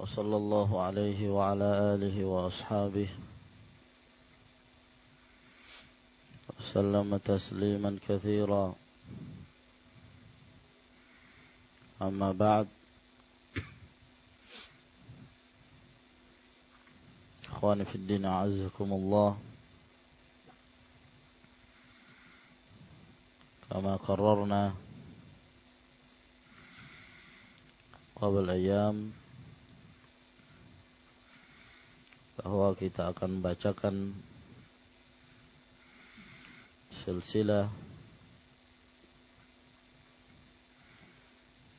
وصلى الله عليه وعلى آله وأصحابه وسلم تسليما كثيرا. أما بعد إخواني في الدين أعزكم الله. كما قررنا قبل أيام bahwa kita akan membacakan silsilah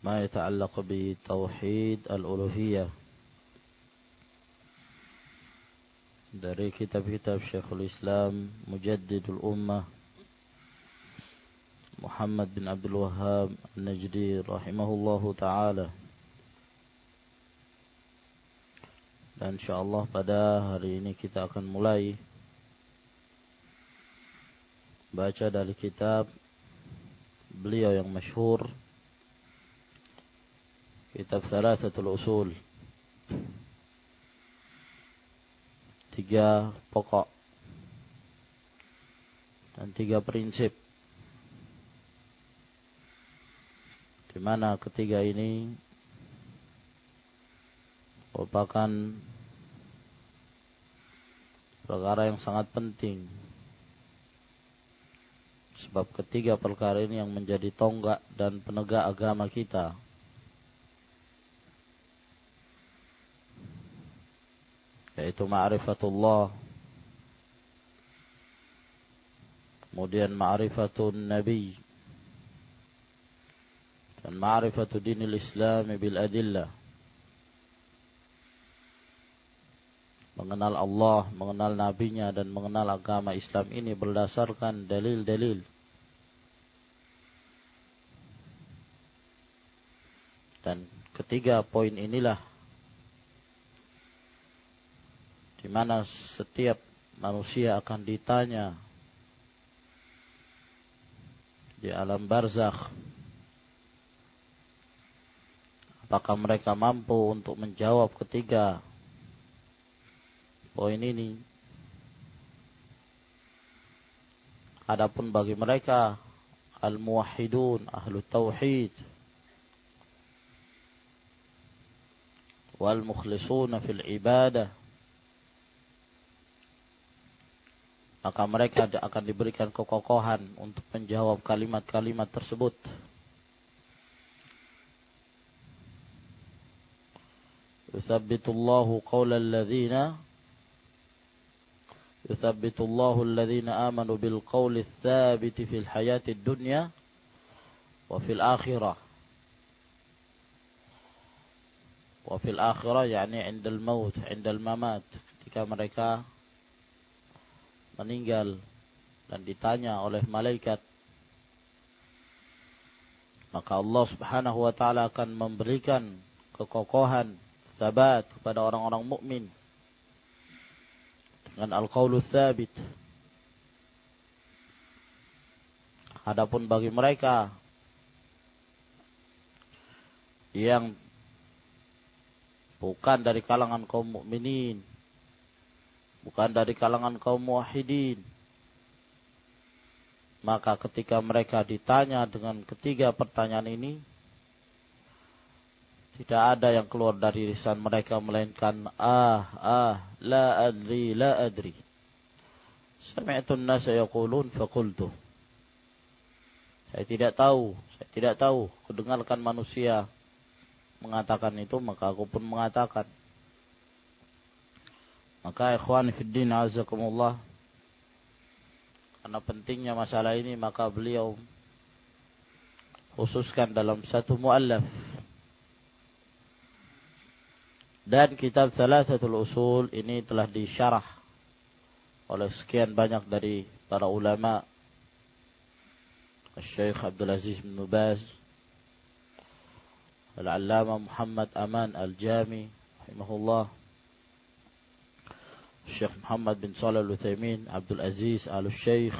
ما يتعلق بتوحيد الألوهية dari kitab-kitab Syekhul Islam Mujaddidul Ummah Muhammad bin Abdul Wahhab An-Najdi rahimahullahu taala Dan insyaAllah pada hari ini kita akan mulai Baca dari kitab Beliau yang masyhur Kitab Thalathatul Usul. Tiga pokok Dan tiga prinsip di mana ketiga ini merupakan perkara yang sangat penting. Sebab ketiga perkara ini yang menjadi tonggak dan penegak agama kita. Yaitu ma'rifatullah. Kemudian ma'rifatun nabi. Dan ma'rifatu dinil islam bil adillah. Mengenal Allah, mengenal nabinya dan mengenal agama Islam ini berdasarkan dalil-dalil. Dan ketiga poin inilah di mana setiap manusia akan ditanya di alam barzakh apakah mereka mampu untuk menjawab ketiga poin ini. Adapun bagi mereka al-muwahhidun, ahlu tauhid wal mukhlisuna fil ibadah maka mereka akan diberikan kekokohan untuk menjawab kalimat-kalimat tersebut. Yuthabbitullahu qawla alladhina يثبت الله الذين آمنوا بالقول الثابت في الحياة الدنيا وفي الآخرة وفي الآخرة يعني عند الموت عند الممات ketika mereka meninggal dan ditanya oleh malaikat maka Allah Subhanahu wa taala akan memberikan kekokohan sabat kepada orang-orang mukmin dengan al-qaulu tsabit. Adapun bagi mereka yang bukan dari kalangan kaum mukminin, bukan dari kalangan kaum muwahhidin, maka ketika mereka ditanya dengan ketiga pertanyaan ini, tidak ada yang keluar dari lisan mereka melainkan ah, ah, la adri, la adri. Sami'tu an-nasa yaqulun faqultu. Saya tidak tahu, saya tidak tahu. Kudengarkan manusia mengatakan itu, maka aku pun mengatakan. Maka ikhwan fiddin azakumullah. Karena pentingnya masalah ini, maka beliau khususkan dalam satu muallaf Dan kitab Thalathatul Usul ini telah disyarah oleh sekian banyak dari para ulama. Syekh Abdul Aziz bin Baz, Al-Allama Muhammad Aman Al-Jami, rahimahullah. Syekh Muhammad bin Shalih Al-Utsaimin, Abdul Aziz Al-Syekh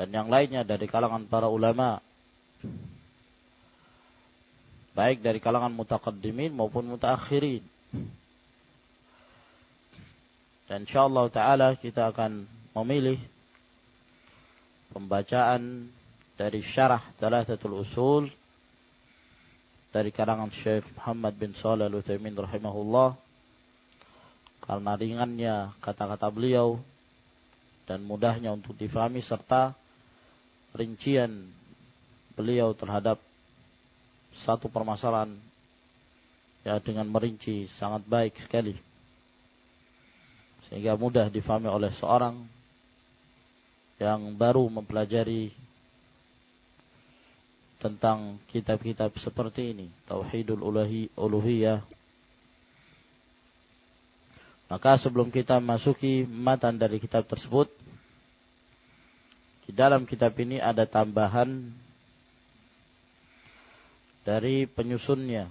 dan yang lainnya dari kalangan para ulama baik dari kalangan mutaqaddimin maupun mutaakhirin. Dan insyaallah taala kita akan memilih pembacaan dari syarah Thalathatul Usul dari karangan Syekh Muhammad bin Shalih Al-Utsaimin rahimahullah karena ringannya kata-kata beliau dan mudahnya untuk difahami serta rincian beliau terhadap satu permasalahan ya dengan merinci sangat baik sekali. Sehingga mudah difahami oleh seorang yang baru mempelajari tentang kitab-kitab seperti ini Tauhidul Uluhi, Uluhiyah. Maka sebelum kita masuki matan dari kitab tersebut, di dalam kitab ini ada tambahan dari penyusunnya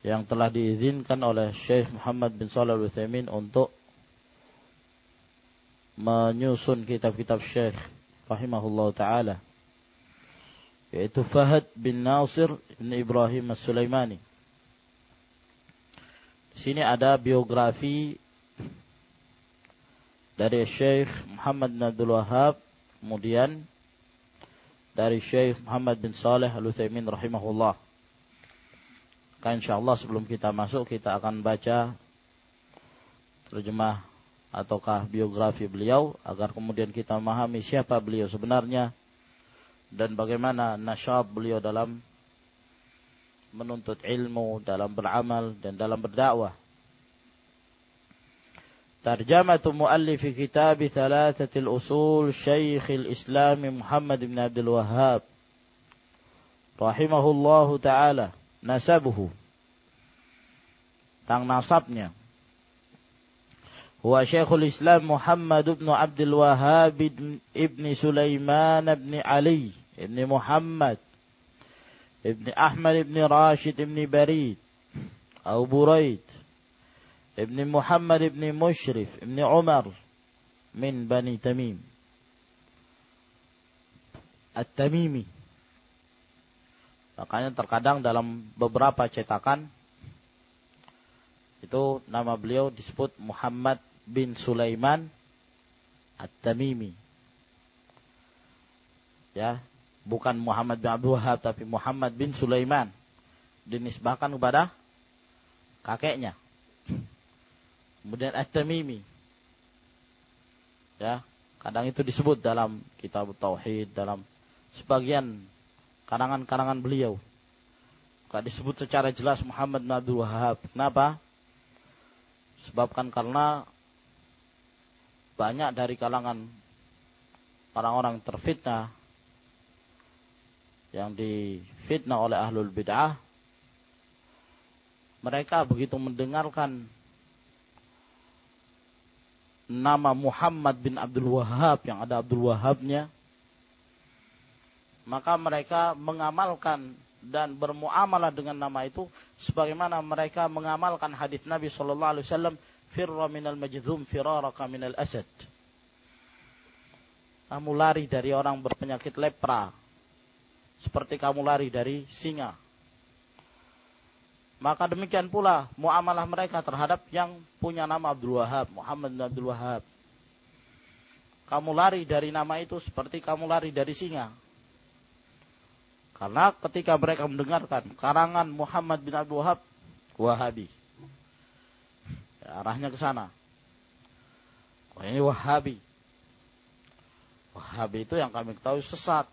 yang telah diizinkan oleh Syekh Muhammad bin Shalih Al-Utsaimin untuk menyusun kitab-kitab Syekh rahimahullah taala yaitu Fahad bin Nasir bin Ibrahim As-Sulaimani. Di sini ada biografi dari Syekh Muhammad bin Wahab, kemudian dari Syekh Muhammad bin Saleh Al-Utsaimin rahimahullah. Kan insyaallah sebelum kita masuk kita akan baca terjemah ataukah biografi beliau agar kemudian kita memahami siapa beliau sebenarnya dan bagaimana nasyab beliau dalam menuntut ilmu, dalam beramal dan dalam berdakwah. ترجمة مؤلف كتاب ثلاثة الأصول شيخ الإسلام محمد بن عبد الوهاب. رحمه الله تعالى. نسبه. tentang nasabnya. هو شيخ الإسلام محمد بن عبد الوهاب ابن سليمان بن علي بن محمد ابن أحمد ابن راشد ابن بريد أو بريد ابن محمد ابن مشرف ابن عمر من بني تميم At-Tamimi. Makanya terkadang dalam beberapa cetakan itu nama beliau disebut Muhammad bin Sulaiman At-Tamimi. Ya, bukan Muhammad bin Abdul Wahab tapi Muhammad bin Sulaiman dinisbahkan kepada kakeknya. Kemudian At-Tamimi. Ya, kadang itu disebut dalam kitab tauhid dalam sebagian karangan-karangan beliau. Gak disebut secara jelas Muhammad bin Wahab. Kenapa? Sebabkan karena banyak dari kalangan orang-orang terfitnah yang difitnah oleh ahlul bid'ah mereka begitu mendengarkan nama Muhammad bin Abdul Wahab yang ada Abdul Wahabnya maka mereka mengamalkan dan bermuamalah dengan nama itu sebagaimana mereka mengamalkan hadis Nabi sallallahu alaihi wasallam firra minal majzum firaraka minal asad kamu lari dari orang berpenyakit lepra seperti kamu lari dari singa. Maka demikian pula muamalah mereka terhadap yang punya nama Abdul Wahab, Muhammad bin Abdul Wahab. Kamu lari dari nama itu seperti kamu lari dari singa. Karena ketika mereka mendengarkan karangan Muhammad bin Abdul Wahab, Wahabi. Ya, arahnya ke sana. Oh, ini Wahabi. Wahabi itu yang kami ketahui sesat.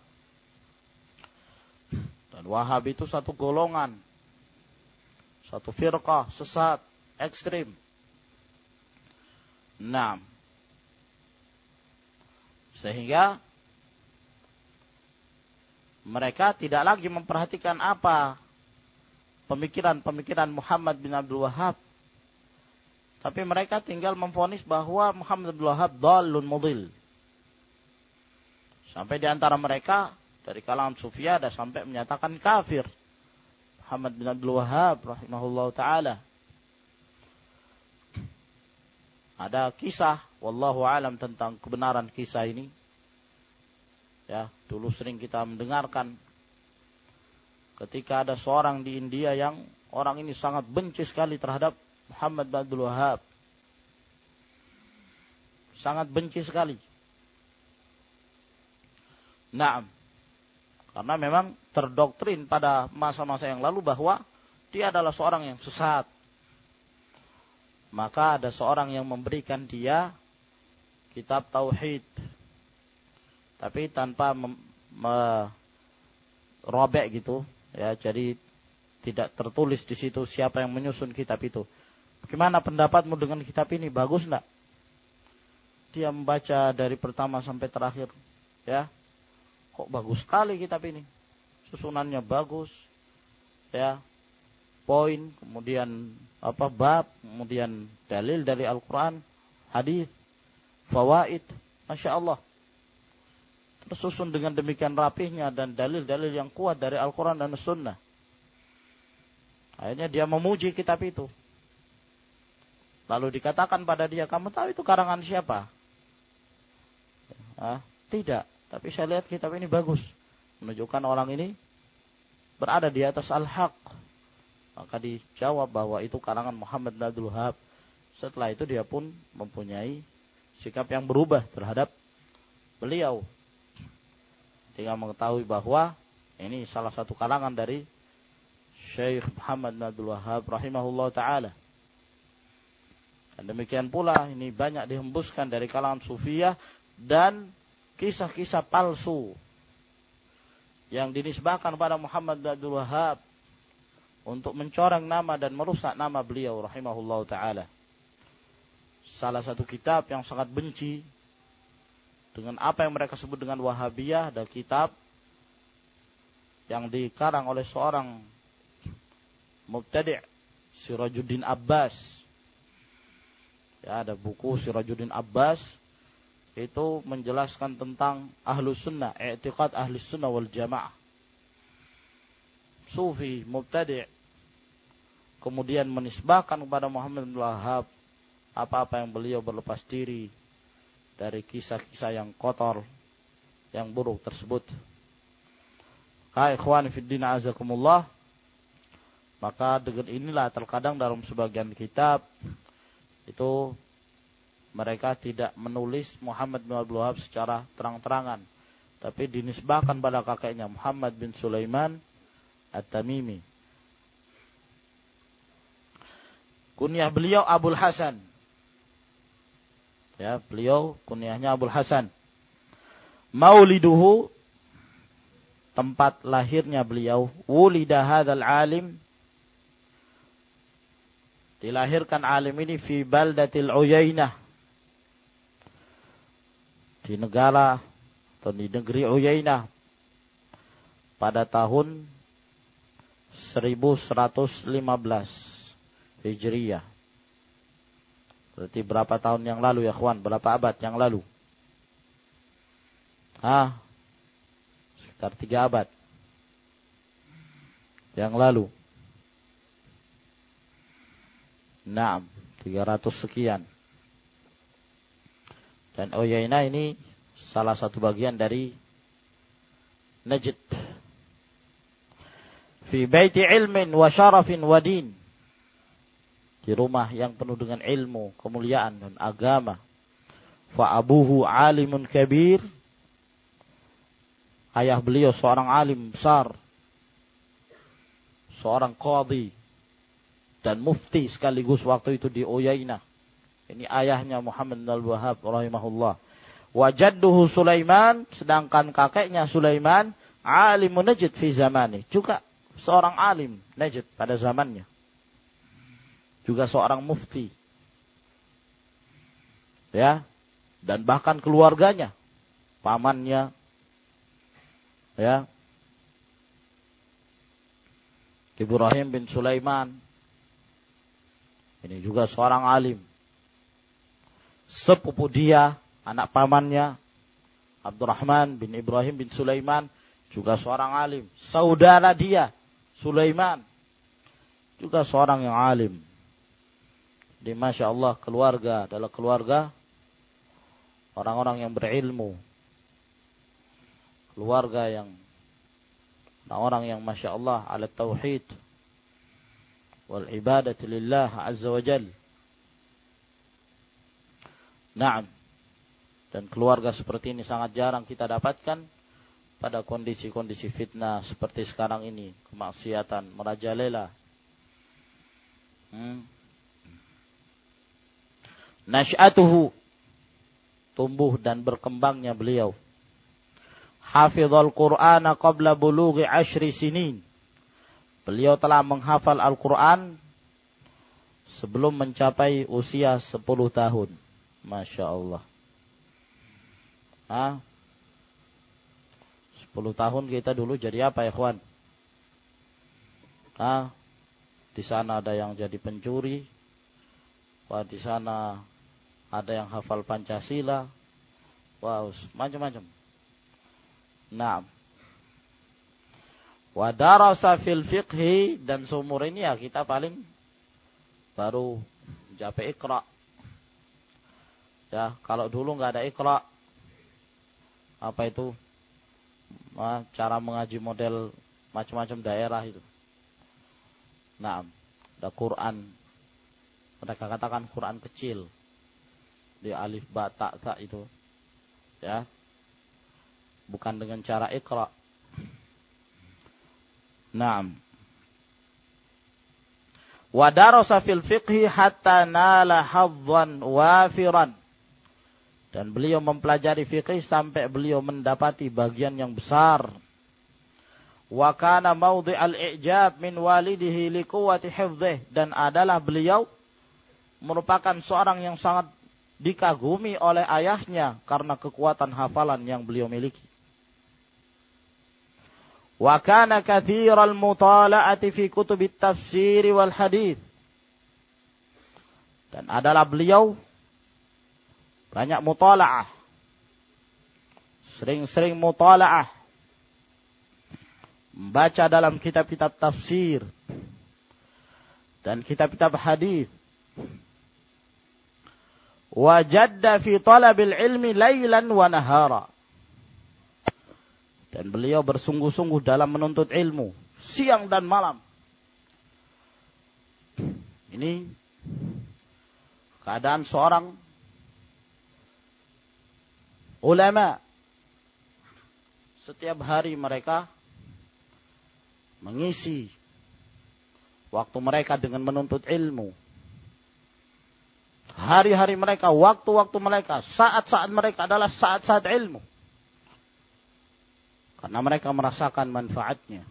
Dan Wahabi itu satu golongan. Satu firqah, sesat, ekstrim. Nah. Sehingga mereka tidak lagi memperhatikan apa pemikiran-pemikiran Muhammad bin Abdul Wahab. Tapi mereka tinggal memfonis bahwa Muhammad bin Abdul Wahab dalun mudil. Sampai di antara mereka dari kalangan sufi ada sampai menyatakan kafir. Muhammad bin Abdul Wahab rahimahullah taala. Ada kisah wallahu alam tentang kebenaran kisah ini. Ya, dulu sering kita mendengarkan ketika ada seorang di India yang orang ini sangat benci sekali terhadap Muhammad bin Abdul Wahab. Sangat benci sekali. Nah, karena memang terdoktrin pada masa-masa yang lalu bahwa dia adalah seorang yang sesat. Maka ada seorang yang memberikan dia kitab tauhid. Tapi tanpa merobek gitu, ya. Jadi tidak tertulis di situ siapa yang menyusun kitab itu. Bagaimana pendapatmu dengan kitab ini? Bagus enggak? Dia membaca dari pertama sampai terakhir, ya. Kok bagus sekali kitab ini? Susunannya bagus, ya poin, kemudian apa bab, kemudian dalil dari Al-Quran, hadis, fawaid, masya Allah. Tersusun dengan demikian rapihnya dan dalil-dalil yang kuat dari Al-Quran dan Sunnah. Akhirnya dia memuji kitab itu. Lalu dikatakan pada dia, kamu tahu itu karangan siapa? Ah, tidak. Tapi saya lihat kitab ini bagus. Menunjukkan orang ini berada di atas al-haq. Maka dijawab bahwa itu karangan Muhammad bin Abdul Wahab. Setelah itu dia pun mempunyai sikap yang berubah terhadap beliau. Ketika mengetahui bahwa ini salah satu kalangan dari Syekh Muhammad bin Abdul Wahab rahimahullah taala. Dan demikian pula ini banyak dihembuskan dari kalangan sufiyah dan kisah-kisah palsu yang dinisbahkan pada Muhammad bin Abdul Wahab untuk mencoreng nama dan merusak nama beliau rahimahullah taala. Salah satu kitab yang sangat benci dengan apa yang mereka sebut dengan Wahabiyah dan kitab yang dikarang oleh seorang mubtadi' Sirajuddin Abbas. Ya, ada buku Sirajuddin Abbas itu menjelaskan tentang ahlu sunnah, i'tiqad ahli sunnah wal jamaah. Sufi mubtadi' kemudian menisbahkan kepada Muhammad bin Wahab apa-apa yang beliau berlepas diri dari kisah-kisah yang kotor yang buruk tersebut. Hai ikhwan fiddin azakumullah maka dengan inilah terkadang dalam sebagian kitab itu mereka tidak menulis Muhammad bin Abdul Wahab secara terang-terangan tapi dinisbahkan pada kakeknya Muhammad bin Sulaiman At-Tamimi. Kunyah beliau Abul Hasan. Ya, beliau kunyahnya Abul Hasan. Mauliduhu tempat lahirnya beliau wulida hadzal alim dilahirkan alim ini fi baldatil Uyainah di negara atau di negeri Uyainah pada tahun 1115 Hijriyah. Berarti berapa tahun yang lalu ya kawan? Berapa abad yang lalu? Ah, sekitar tiga abad yang lalu. Nah, 300 sekian. Dan Oyaina ini salah satu bagian dari Najd fi baiti ilmin wa syarafin wa din. Di rumah yang penuh dengan ilmu, kemuliaan dan agama. Fa abuhu alimun kabir. Ayah beliau seorang alim besar. Seorang qadhi dan mufti sekaligus waktu itu di Uyainah. Ini ayahnya Muhammad bin Al-Wahhab rahimahullah. Wajadduhu Sulaiman sedangkan kakeknya Sulaiman alimun Najd fi zamani juga seorang alim Najd pada zamannya. Juga seorang mufti. Ya. Dan bahkan keluarganya, pamannya ya. Ibrahim bin Sulaiman. Ini juga seorang alim. Sepupu dia, anak pamannya Abdurrahman bin Ibrahim bin Sulaiman juga seorang alim. Saudara dia Sulaiman juga seorang yang alim. Di Masya Allah keluarga adalah keluarga orang-orang yang berilmu. Keluarga yang orang yang masya Allah ala tauhid wal ibadat lillah azza wa jal. Naam. Dan keluarga seperti ini sangat jarang kita dapatkan pada kondisi-kondisi fitnah seperti sekarang ini, kemaksiatan merajalela. Hmm. Nash'atuhu tumbuh dan berkembangnya beliau hafizal Qur'an qabla bulughi ashri sinin. Beliau telah menghafal Al-Quran sebelum mencapai usia 10 tahun. Masya Allah. Hah? 10 tahun kita dulu jadi apa ya kawan? Hah? Di sana ada yang jadi pencuri. Wah, di sana ada yang hafal Pancasila. Wow, macam-macam. Nah. Wa darasa fil fiqhi dan sumur ini ya kita paling baru jape ikra. Ya, kalau dulu nggak ada ikra apa itu? Cara mengaji model macam-macam daerah itu. Nah, ada Quran. Mereka katakan Quran kecil. Di alif ba ta, ta itu. Ya, bukan dengan cara ikra. Naam. Wa darasa fil fiqhi hatta nala hadzan wafiran. Dan beliau mempelajari fikih sampai beliau mendapati bagian yang besar. Wa kana maudhi al-i'jab min walidihi li quwwati dan adalah beliau merupakan seorang yang sangat dikagumi oleh ayahnya karena kekuatan hafalan yang beliau miliki. Wa kana kathiral mutala'ati fi kutub tafsir wal hadith. Dan adalah beliau banyak mutala'ah. Sering-sering mutala'ah. Membaca dalam kitab-kitab tafsir. Dan kitab-kitab hadith. Wajadda fi talabil ilmi laylan wa nahara dan beliau bersungguh-sungguh dalam menuntut ilmu. Siang dan malam. Ini keadaan seorang ulama. Setiap hari mereka mengisi waktu mereka dengan menuntut ilmu. Hari-hari mereka, waktu-waktu mereka, saat-saat mereka adalah saat-saat ilmu. Karena mereka merasakan manfaatnya.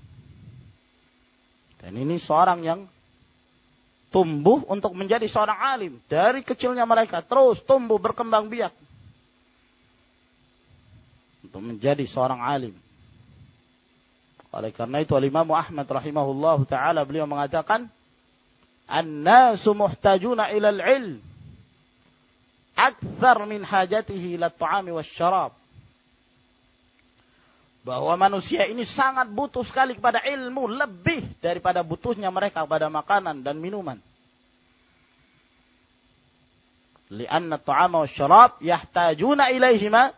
Dan ini seorang yang tumbuh untuk menjadi seorang alim. Dari kecilnya mereka terus tumbuh berkembang biak. Untuk menjadi seorang alim. Oleh karena itu Imam Ahmad rahimahullah taala beliau mengatakan An-nasu muhtajuna ilal ilm akthar min hajatihi ila ta'ami syarab bahwa manusia ini sangat butuh sekali kepada ilmu lebih daripada butuhnya mereka kepada makanan dan minuman. Lianna ta'ama wa syarab yahtajuna ilaihima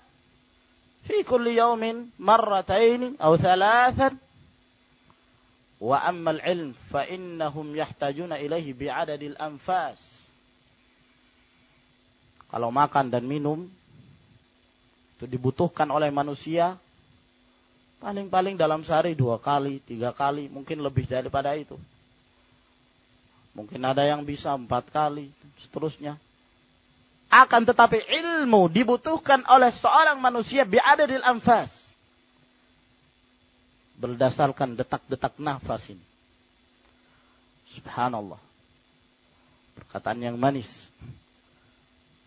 yawmin marrataini atau thalathan wa amma al-ilm fa innahum yahtajuna ilaihi bi'adadil anfas. Kalau makan dan minum itu dibutuhkan oleh manusia Paling-paling dalam sehari dua kali, tiga kali, mungkin lebih daripada itu. Mungkin ada yang bisa empat kali, seterusnya. Akan tetapi ilmu dibutuhkan oleh seorang manusia biadadil anfas. Berdasarkan detak-detak nafas ini. Subhanallah. Perkataan yang manis.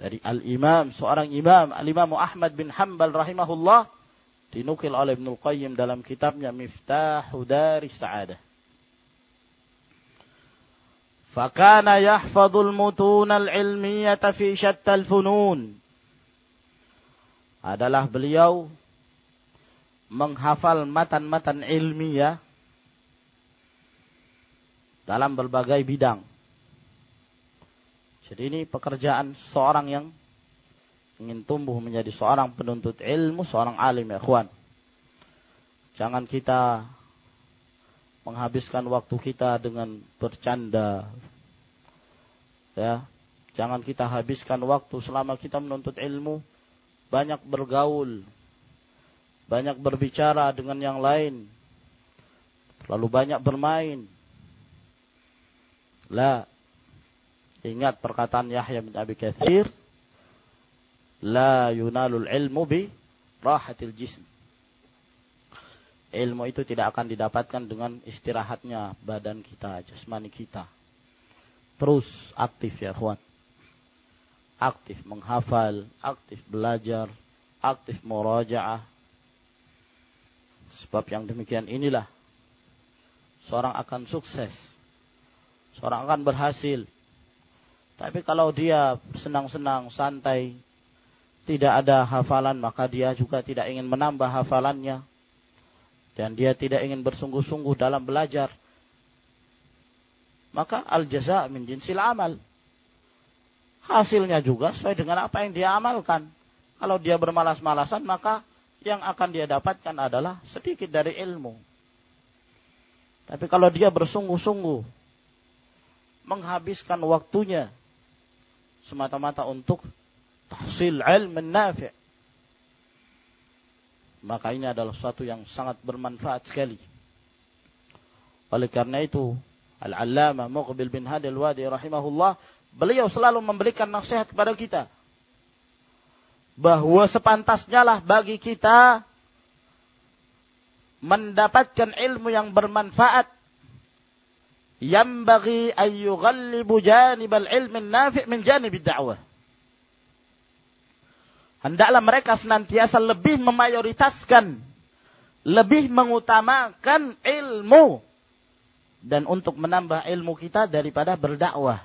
Dari al-imam, seorang imam, al-imam Ahmad bin Hanbal rahimahullah dinukil oleh Ibnu Qayyim dalam kitabnya Miftahu Dari Sa'adah. Fakana yahfadul mutun al-ilmiyata fi syattal funun. Adalah beliau menghafal matan-matan ilmiah dalam berbagai bidang. Jadi ini pekerjaan seorang yang ingin tumbuh menjadi seorang penuntut ilmu, seorang alim ya kawan. Jangan kita menghabiskan waktu kita dengan bercanda. Ya, jangan kita habiskan waktu selama kita menuntut ilmu banyak bergaul, banyak berbicara dengan yang lain, terlalu banyak bermain. La, ingat perkataan Yahya bin Abi Kathir, la yunalul ilmu bi rahatil jism ilmu itu tidak akan didapatkan dengan istirahatnya badan kita, jasmani kita. Terus aktif ya, kawan. Aktif menghafal, aktif belajar, aktif murajaah. Sebab yang demikian inilah seorang akan sukses. Seorang akan berhasil. Tapi kalau dia senang-senang, santai, tidak ada hafalan, maka dia juga tidak ingin menambah hafalannya dan dia tidak ingin bersungguh-sungguh dalam belajar, maka al jaza min jinsil amal. Hasilnya juga sesuai dengan apa yang dia amalkan. Kalau dia bermalas-malasan, maka yang akan dia dapatkan adalah sedikit dari ilmu. Tapi kalau dia bersungguh-sungguh menghabiskan waktunya semata-mata untuk tahsil ilmu nafi' maka ini adalah sesuatu yang sangat bermanfaat sekali. Oleh karena itu, Al-Allamah Muqbil bin Hadil Wadi rahimahullah, beliau selalu memberikan nasihat kepada kita. Bahwa sepantasnya lah bagi kita mendapatkan ilmu yang bermanfaat. Yang bagi ayyughallibu janibal ilmi nafi' min janibid da'wah Hendaklah mereka senantiasa lebih memayoritaskan, lebih mengutamakan ilmu dan untuk menambah ilmu kita daripada berdakwah.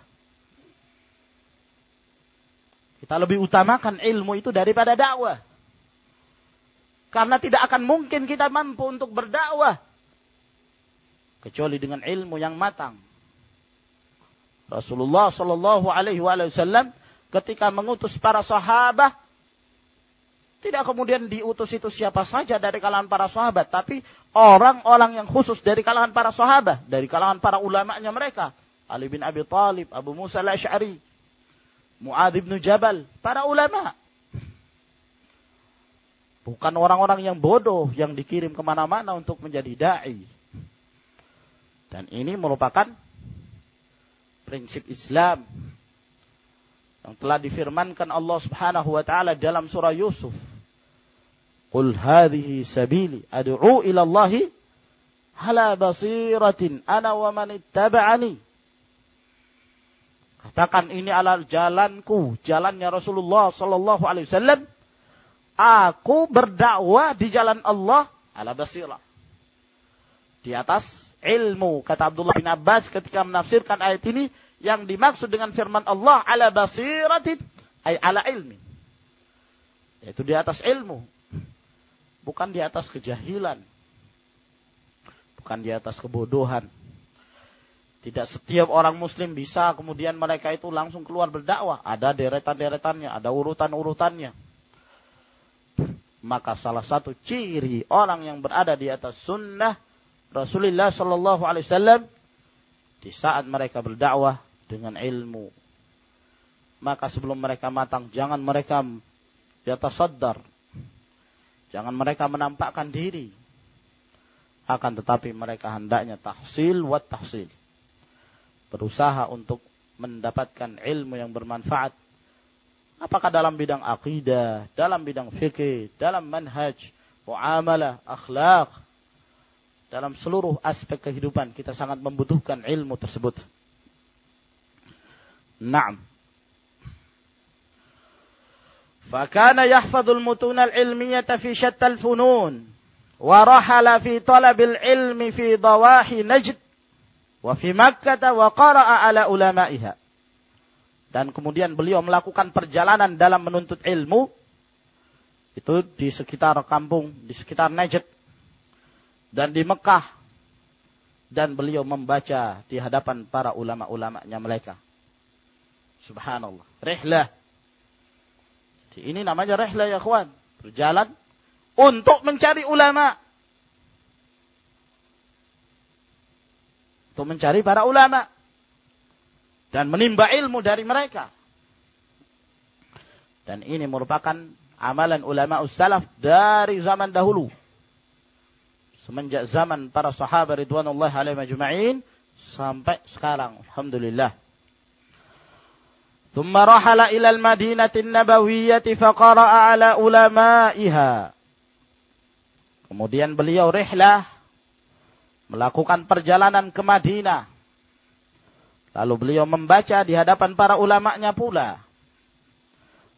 Kita lebih utamakan ilmu itu daripada dakwah. Karena tidak akan mungkin kita mampu untuk berdakwah kecuali dengan ilmu yang matang. Rasulullah Shallallahu Alaihi Wasallam ketika mengutus para sahabat tidak kemudian diutus itu siapa saja dari kalangan para sahabat, tapi orang-orang yang khusus dari kalangan para sahabat, dari kalangan para ulamanya mereka. Ali bin Abi Talib, Abu Musa al-Ash'ari, Mu'ad bin Jabal, para ulama. Bukan orang-orang yang bodoh yang dikirim ke mana-mana untuk menjadi da'i. Dan ini merupakan prinsip Islam yang telah difirmankan Allah Subhanahu wa taala dalam surah Yusuf Qul hadhihi sabili ad'u ila Allah ala basiratin ana wa man ittaba'ani. Katakan ini adalah jalanku, jalannya Rasulullah sallallahu alaihi wasallam. Aku berdakwah di jalan Allah ala basirah. Di atas ilmu kata Abdullah bin Abbas ketika menafsirkan ayat ini yang dimaksud dengan firman Allah ala basiratin ay ala ilmi. Yaitu di atas ilmu bukan di atas kejahilan, bukan di atas kebodohan. Tidak setiap orang muslim bisa kemudian mereka itu langsung keluar berdakwah. Ada deretan-deretannya, ada urutan-urutannya. Maka salah satu ciri orang yang berada di atas sunnah Rasulullah Shallallahu Alaihi Wasallam di saat mereka berdakwah dengan ilmu. Maka sebelum mereka matang, jangan mereka di atas sadar, Jangan mereka menampakkan diri. Akan tetapi mereka hendaknya tahsil wa tahsil. Berusaha untuk mendapatkan ilmu yang bermanfaat. Apakah dalam bidang akidah, dalam bidang fikih, dalam manhaj, muamalah, akhlak, dalam seluruh aspek kehidupan kita sangat membutuhkan ilmu tersebut. Naam. Fakana yahfadul mutunal ilmiyata fi syattal funun. Warahala fi talabil ilmi fi dawahi najd. Wa fi makkata wa qara'a ala ulama'iha. Dan kemudian beliau melakukan perjalanan dalam menuntut ilmu. Itu di sekitar kampung, di sekitar Najd. Dan di Mekah. Dan beliau membaca di hadapan para ulama-ulamanya mereka Subhanallah. Rihlah ini namanya rehla ya kawan. Berjalan untuk mencari ulama. untuk mencari para ulama dan menimba ilmu dari mereka. Dan ini merupakan amalan ulama ussalaf dari zaman dahulu. Semenjak zaman para sahabat ridwanullah alaihi majma'in sampai sekarang. Alhamdulillah. ثم رحل إلى المدينة النبوية فقرأ على علمائها Kemudian beliau rihlah melakukan perjalanan ke Madinah. Lalu beliau membaca di hadapan para ulamanya pula.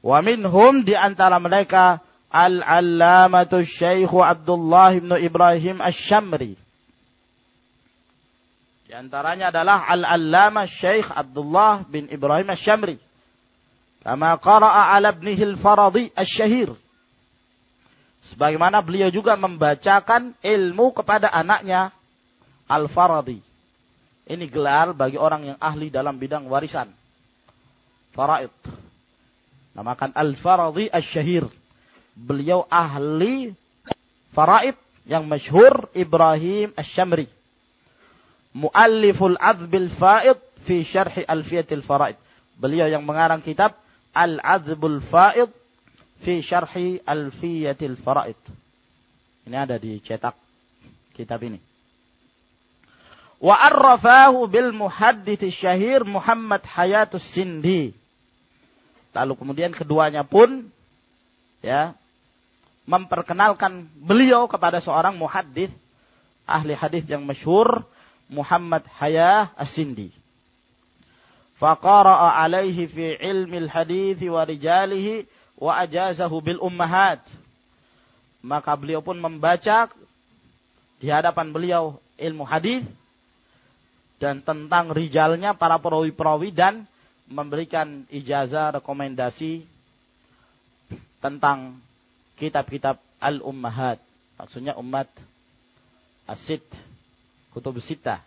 Wa minhum di antara mereka Al-Allamatu Syekh Abdullah bin Ibrahim Asy-Syamri. Di antaranya adalah Al-Allamah Syekh Abdullah bin Ibrahim Asy-Syamri. Kama qara'a ala ibnihi al-Faradi Asy-Syahir. Sebagaimana beliau juga membacakan ilmu kepada anaknya Al-Faradi. Ini gelar bagi orang yang ahli dalam bidang warisan. Faraid. Namakan Al-Faradi Asy-Syahir. Beliau ahli faraid yang masyhur Ibrahim Asy-Syamri Mualliful Azbil Faid fi Syarh Alfiyatil Faraid. Beliau yang mengarang kitab Al-Azbul Faid fi Syarh Alfiyatil Faraid. Ini ada di cetak kitab ini. Wa arrafahu bil muhaddits syahir Muhammad Hayatus Sindi. Lalu kemudian keduanya pun ya memperkenalkan beliau kepada seorang muhaddits ahli hadis yang masyhur Muhammad Hayah As-Sindi. Faqara'a alaihi fi ilmi al-hadith wa rijalihi wa ajazahu bil ummahat. Maka beliau pun membaca di hadapan beliau ilmu hadis dan tentang rijalnya para perawi-perawi dan memberikan ijazah rekomendasi tentang kitab-kitab al-ummahat. Maksudnya umat asid kutub sita.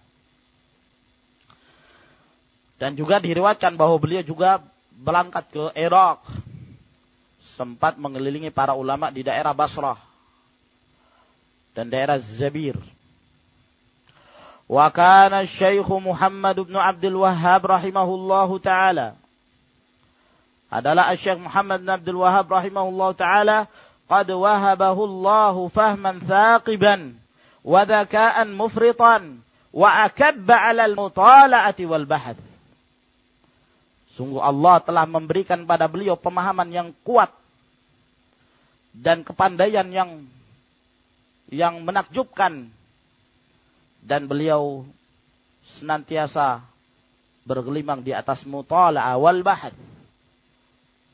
Dan juga diriwatkan bahwa beliau juga berangkat ke Irak. Sempat mengelilingi para ulama di daerah Basrah. Dan daerah Zabir. Wa kana Syekh Muhammad bin Abdul Wahhab rahimahullahu taala adalah Syekh Muhammad bin Abdul Wahhab rahimahullahu taala qad wahabahu Allah fahman thaqiban wa dhakaan mufritan wa akabba 'alal mutala'ati wal. Sungguh Allah telah memberikan pada beliau pemahaman yang kuat dan kepandaian yang yang menakjubkan dan beliau senantiasa bergelimang di atas mutalaah wal bahath.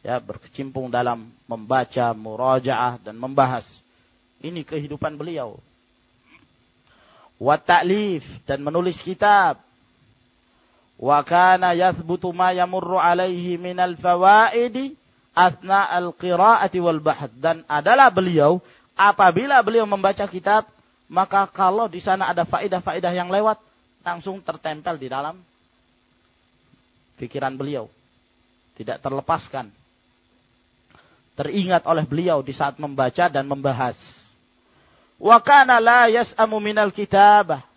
Ya, berkecimpung dalam membaca, murajaah dan membahas. Ini kehidupan beliau wa ta'lif dan menulis kitab. Wa kana yathbutu ma yamurru alaihi minal fawaidi asna al-qiraati wal bahth. Dan adalah beliau apabila beliau membaca kitab maka kalau di sana ada faedah-faedah yang lewat langsung tertempel di dalam pikiran beliau. Tidak terlepaskan. Teringat oleh beliau di saat membaca dan membahas Wa kana la yas'amu minal kitabah.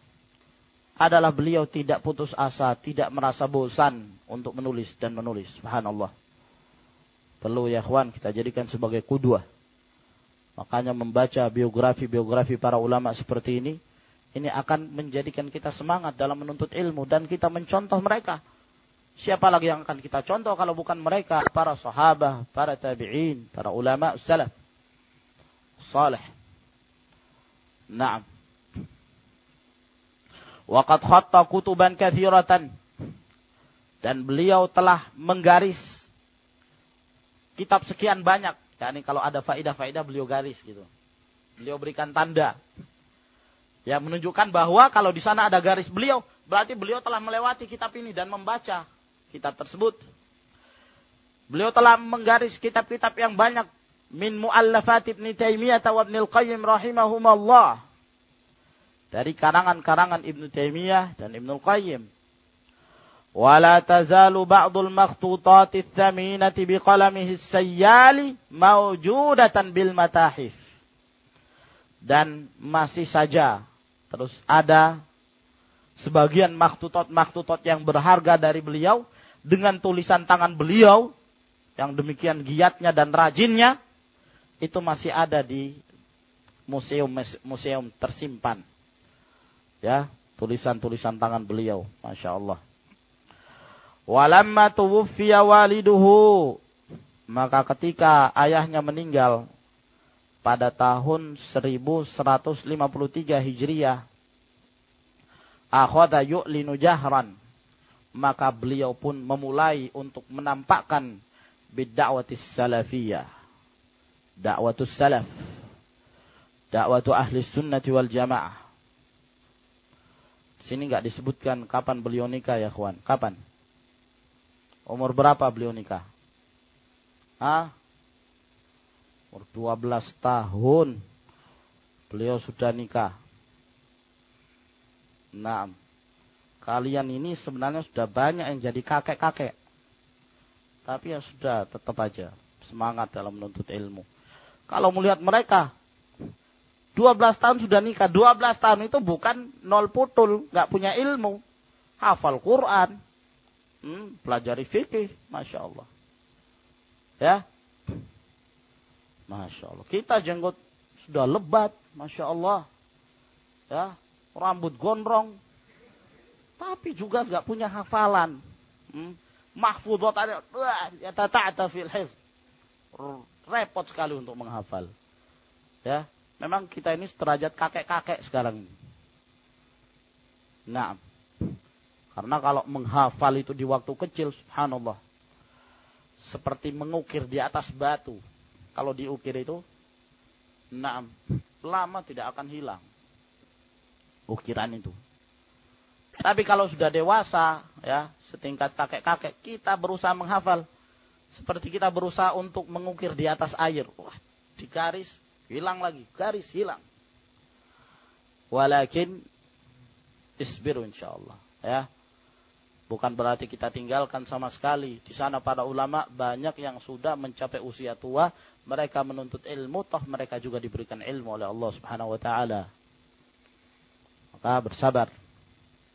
Adalah beliau tidak putus asa, tidak merasa bosan untuk menulis dan menulis. Subhanallah. Perlu ya kawan kita jadikan sebagai kudua. Makanya membaca biografi-biografi para ulama seperti ini, ini akan menjadikan kita semangat dalam menuntut ilmu dan kita mencontoh mereka. Siapa lagi yang akan kita contoh kalau bukan mereka, para sahabat, para tabi'in, para ulama salaf. Salih. Naam. Waqad khatta kutuban kathiratan. Dan beliau telah menggaris kitab sekian banyak. Yani kalau ada faidah-faidah beliau garis gitu. Beliau berikan tanda. Ya menunjukkan bahwa kalau di sana ada garis beliau, berarti beliau telah melewati kitab ini dan membaca kitab tersebut. Beliau telah menggaris kitab-kitab yang banyak min muallafat Ibn Taimiyah wa Ibn Al-Qayyim rahimahumallah. Dari karangan-karangan Ibn Taimiyah dan Ibn Al-Qayyim. ولا تزال بعض المخطوطات الثمينة بقلمه السيال موجودة بالمتاحف dan masih saja terus ada sebagian maktutot-maktutot yang berharga dari beliau dengan tulisan tangan beliau yang demikian giatnya dan rajinnya itu masih ada di museum museum tersimpan. Ya, tulisan-tulisan tangan beliau, masya Allah. Walamma tuwfiya waliduhu maka ketika ayahnya meninggal pada tahun 1153 Hijriah akhadha yu'linu jahran maka beliau pun memulai untuk menampakkan bidda'watis salafiyah dakwatus salaf. Dakwatu ahli sunnati wal jamaah. Sini nggak disebutkan kapan beliau nikah ya kawan kapan? Umur berapa beliau nikah? Ah umur 12 tahun beliau sudah nikah. Nah kalian ini sebenarnya sudah banyak yang jadi kakek-kakek. Tapi ya sudah tetap aja semangat dalam menuntut ilmu kalau melihat mereka 12 tahun sudah nikah, 12 tahun itu bukan nol putul, nggak punya ilmu. Hafal Quran, hmm, pelajari fikih, Masya Allah. Ya, Masya Allah. Kita jenggot sudah lebat, Masya Allah. Ya, rambut gondrong, tapi juga nggak punya hafalan. Hmm. Mahfudot ada, ya tata fil repot sekali untuk menghafal. Ya, memang kita ini sederajat kakek-kakek sekarang. Nah, karena kalau menghafal itu di waktu kecil, subhanallah, seperti mengukir di atas batu. Kalau diukir itu, nah, lama tidak akan hilang ukiran itu. Tapi kalau sudah dewasa, ya, setingkat kakek-kakek, kita berusaha menghafal seperti kita berusaha untuk mengukir di atas air. Wah, di garis, hilang lagi. Garis, hilang. Walakin, isbiru insyaAllah. Ya. Bukan berarti kita tinggalkan sama sekali. Di sana para ulama banyak yang sudah mencapai usia tua. Mereka menuntut ilmu, toh mereka juga diberikan ilmu oleh Allah subhanahu wa ta'ala. Maka bersabar.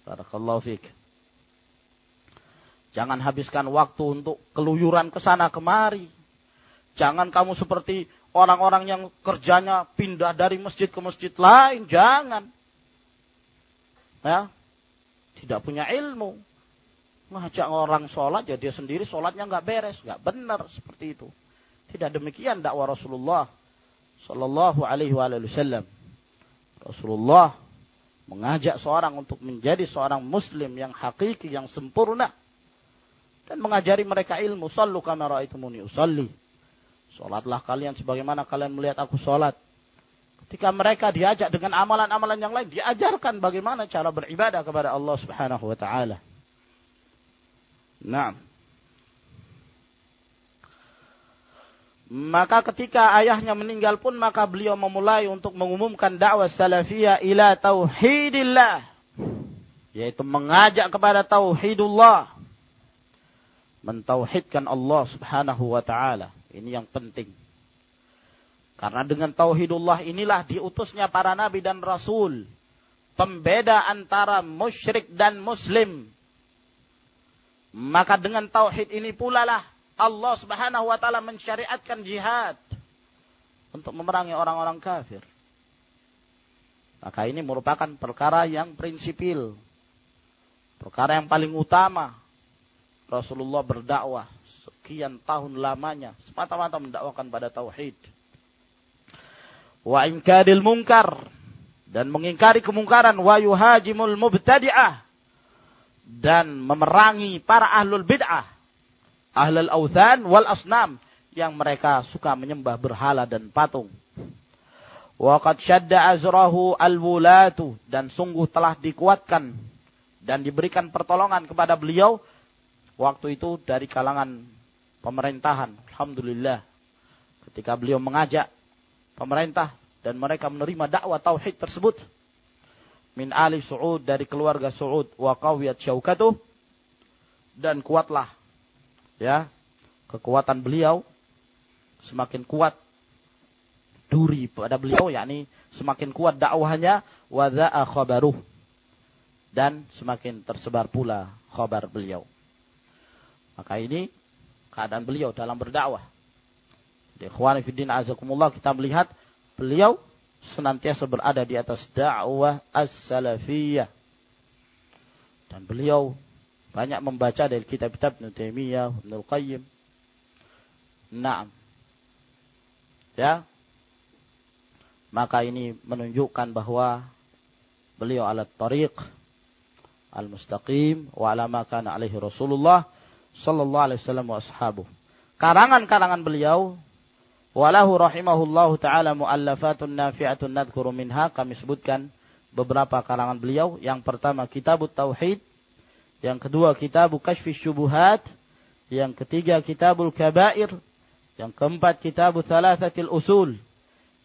Barakallahu fiqh. Jangan habiskan waktu untuk keluyuran ke sana kemari. Jangan kamu seperti orang-orang yang kerjanya pindah dari masjid ke masjid lain. Jangan. Ya. Tidak punya ilmu. Ngajak orang sholat, ya dia sendiri sholatnya nggak beres, nggak benar seperti itu. Tidak demikian dakwah Rasulullah Sallallahu Alaihi Wasallam. Rasulullah mengajak seorang untuk menjadi seorang Muslim yang hakiki, yang sempurna dan mengajari mereka ilmu. Sallu kama ra'aitumuni usalli. Salatlah kalian sebagaimana kalian melihat aku salat. Ketika mereka diajak dengan amalan-amalan yang lain, diajarkan bagaimana cara beribadah kepada Allah Subhanahu wa taala. Nah. Maka ketika ayahnya meninggal pun maka beliau memulai untuk mengumumkan dakwah salafiyah ila tauhidillah. Yaitu mengajak kepada tauhidullah mentauhidkan Allah Subhanahu wa taala. Ini yang penting. Karena dengan tauhidullah inilah diutusnya para nabi dan rasul. Pembeda antara musyrik dan muslim. Maka dengan tauhid ini pula lah Allah Subhanahu wa taala mensyariatkan jihad untuk memerangi orang-orang kafir. Maka ini merupakan perkara yang prinsipil. Perkara yang paling utama Rasulullah berdakwah sekian tahun lamanya semata-mata mendakwakan pada tauhid. Wa inkadil mungkar dan mengingkari kemungkaran wa yuhajimul mubtadi'ah dan memerangi para ahlul bid'ah, ahlul authan wal asnam yang mereka suka menyembah berhala dan patung. Waqad syadda azrahu al-wulatu dan sungguh telah dikuatkan dan diberikan pertolongan kepada beliau waktu itu dari kalangan pemerintahan. Alhamdulillah. Ketika beliau mengajak pemerintah dan mereka menerima dakwah tauhid tersebut min ali Su'ud dari keluarga Su'ud wa qawiyat syaukatuh dan kuatlah ya kekuatan beliau semakin kuat duri pada beliau yakni semakin kuat dakwahnya wa khabaruh dan semakin tersebar pula khabar beliau. Maka ini keadaan beliau dalam berdakwah. Ikhwan fiddin azakumullah kita melihat beliau senantiasa berada di atas dakwah as-salafiyah. Dan beliau banyak membaca dari kitab-kitab Ibn Taimiyah, Ibn Al-Qayyim. Naam. Ya. Maka ini menunjukkan bahwa beliau ala tariq al-mustaqim wa ala ma kana alaihi Rasulullah sallallahu alaihi wasallam wa ashabuh. Karangan-karangan beliau walahu rahimahullahu taala muallafatun nafi'atun nadhkuru minha kami sebutkan beberapa karangan beliau. Yang pertama Kitabut Tauhid, yang kedua Kitab Kashfi Syubuhat, yang ketiga Kitabul Kabair, yang keempat kitab Thalathatil Usul.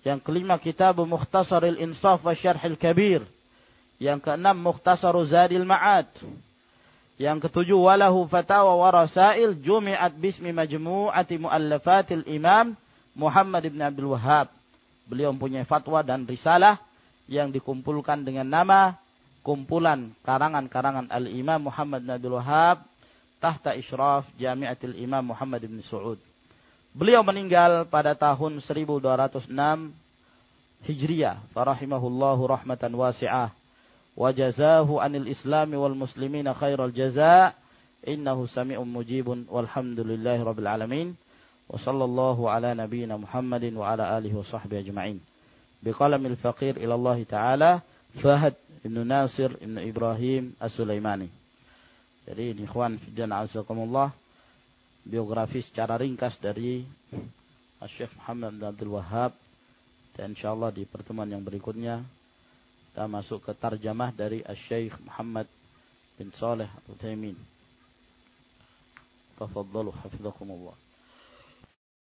Yang kelima kitab Mukhtasaril Insaf wa Syarhil Kabir. Yang keenam Mukhtasar Zadil Ma'ad. Yang ketujuh walahu fatawa wa rasail jumi'at bismi majmu'ati mu'allafatil imam Muhammad ibn Abdul Wahhab. Beliau mempunyai fatwa dan risalah yang dikumpulkan dengan nama kumpulan karangan-karangan Al-Imam Muhammad ibn Abdul Wahhab tahta isyraf Jami'atil Imam Muhammad ibn Saud. Beliau meninggal pada tahun 1206 Hijriyah. Farahimahullahu rahmatan wasi'ah. Wa jazahu anil islami wal muslimina khairal jaza. Innahu sami'un mujibun walhamdulillahi rabbil alamin. Wa sallallahu ala nabiyyina Muhammadin wa ala alihi wa sahbihi ajma'in. Biqalamil faqir ila Allah Ta'ala. Fahad ibn Nasir ibn Ibrahim As-Sulaimani. Jadi ini ikhwan fidan azakumullah biografi secara ringkas dari Syekh Muhammad bin Abdul Wahab dan insyaallah di pertemuan yang berikutnya kita masuk ke tarjamah dari Syekh Muhammad bin Saleh Al-Utsaimin. Tafadhalu hafizakumullah.